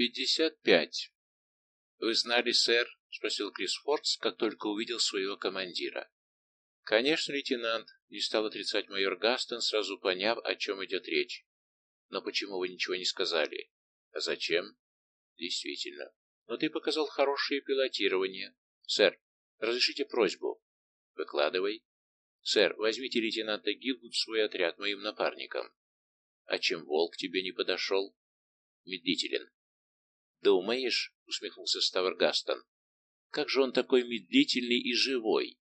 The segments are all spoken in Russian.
пятьдесят пять. Вы знали, сэр? Спросил Крис Фордс, как только увидел своего командира. Конечно, лейтенант, не стал отрицать майор Гастон, сразу поняв, о чем идет речь. Но почему вы ничего не сказали? А зачем? Действительно. Но ты показал хорошее пилотирование. Сэр, разрешите просьбу? Выкладывай. Сэр, возьмите лейтенанта Гилгуд в свой отряд моим напарником. А чем волк тебе не подошел? Медлителен. Думаешь, усмехнулся Ставр Гастон. Как же он такой медлительный и живой?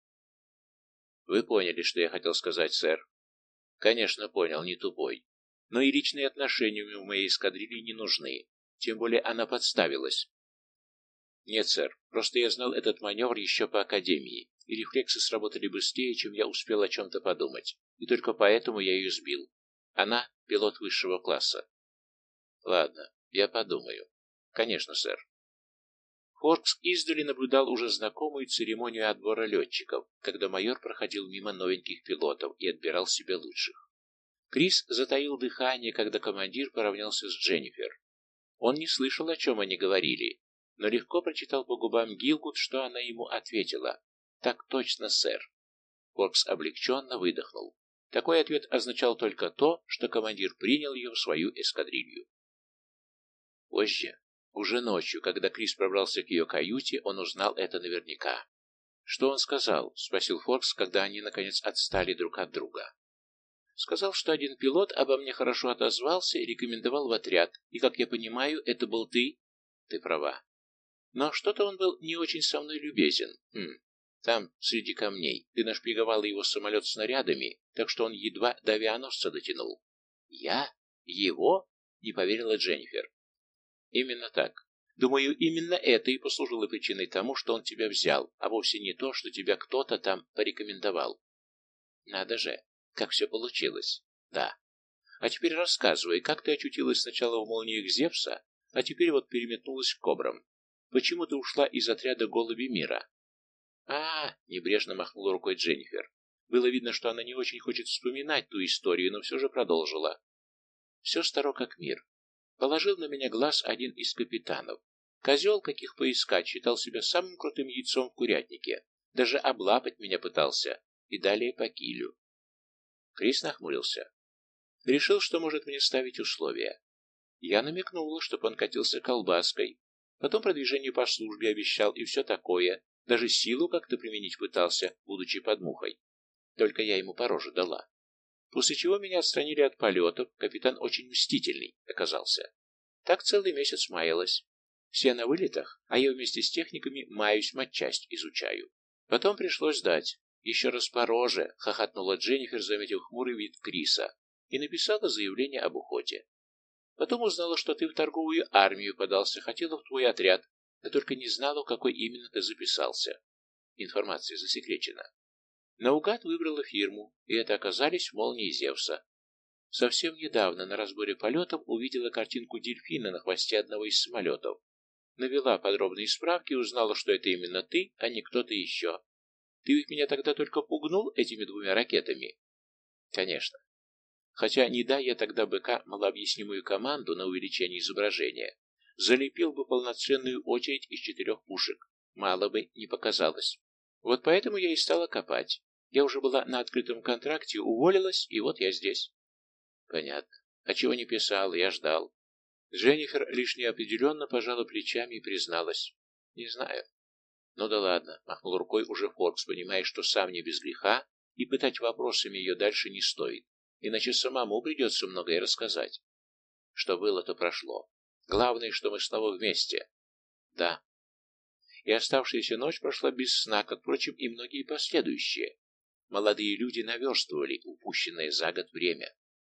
Вы поняли, что я хотел сказать, сэр? Конечно, понял, не тупой. Но и личные отношения в моей эскадрилье не нужны. Тем более она подставилась. Нет, сэр, просто я знал этот маневр еще по Академии, и рефлексы сработали быстрее, чем я успел о чем-то подумать, и только поэтому я ее сбил. Она — пилот высшего класса. Ладно, я подумаю. Конечно, сэр. Хоркс издали наблюдал уже знакомую церемонию отбора летчиков, когда майор проходил мимо новеньких пилотов и отбирал себе лучших. Крис затаил дыхание, когда командир поравнялся с Дженнифер. Он не слышал, о чем они говорили, но легко прочитал по губам Гилгуд, что она ему ответила. «Так точно, сэр». Хоркс облегченно выдохнул. Такой ответ означал только то, что командир принял ее в свою эскадрилью. Позже уже ночью, когда Крис пробрался к ее каюте, он узнал это наверняка. «Что он сказал?» — спросил Форкс, когда они, наконец, отстали друг от друга. «Сказал, что один пилот обо мне хорошо отозвался и рекомендовал в отряд, и, как я понимаю, это был ты?» «Ты права. Но что-то он был не очень со мной любезен. Хм. Там, среди камней, ты нашпиговала его самолет снарядами, так что он едва до авианосца дотянул». «Я? Его?» — не поверила Дженнифер. Именно так. Думаю, именно это и послужило причиной тому, что он тебя взял, а вовсе не то, что тебя кто-то там порекомендовал. Надо же, как все получилось. Да. А теперь рассказывай, как ты очутилась сначала в молниях Зевса, а теперь вот переметнулась к кобрам. Почему ты ушла из отряда голуби мира? А, небрежно махнула рукой Дженнифер. Было видно, что она не очень хочет вспоминать ту историю, но все же продолжила. Все старо как мир. Положил на меня глаз один из капитанов. Козел, каких поискать, считал себя самым крутым яйцом в курятнике. Даже облапать меня пытался. И далее по килю. Крис нахмурился. Решил, что может мне ставить условия. Я намекнула, чтобы он катился колбаской. Потом продвижение по службе обещал и все такое. Даже силу как-то применить пытался, будучи под мухой. Только я ему по дала. После чего меня отстранили от полетов, капитан очень мстительный оказался. Так целый месяц маялась. Все на вылетах, а я вместе с техниками маюсь матчасть изучаю. Потом пришлось сдать. Еще раз по роже, хохотнула Дженнифер, заметив хмурый вид Криса, и написала заявление об уходе. Потом узнала, что ты в торговую армию подался, хотела в твой отряд, да только не знала, в какой именно ты записался. Информация засекречена. Наугад выбрала фирму, и это оказались молнии Зевса. Совсем недавно на разборе полетов увидела картинку дельфина на хвосте одного из самолетов. Навела подробные справки и узнала, что это именно ты, а не кто-то еще. Ты ведь меня тогда только пугнул этими двумя ракетами? Конечно. Хотя не дай я тогда БК малообъяснимую команду на увеличение изображения, залепил бы полноценную очередь из четырех пушек. Мало бы не показалось. Вот поэтому я и стала копать. Я уже была на открытом контракте, уволилась, и вот я здесь. Понятно. А чего не писал, я ждал. Дженнифер лишь неопределенно пожала плечами и призналась. Не знаю. Ну да ладно, махнул рукой уже Форкс, понимая, что сам не без греха, и пытать вопросами ее дальше не стоит, иначе самому придется многое рассказать. Что было, то прошло. Главное, что мы снова вместе. Да. И оставшаяся ночь прошла без сна, как, впрочем, и многие последующие. Молодые люди наверстывали упущенное за год время.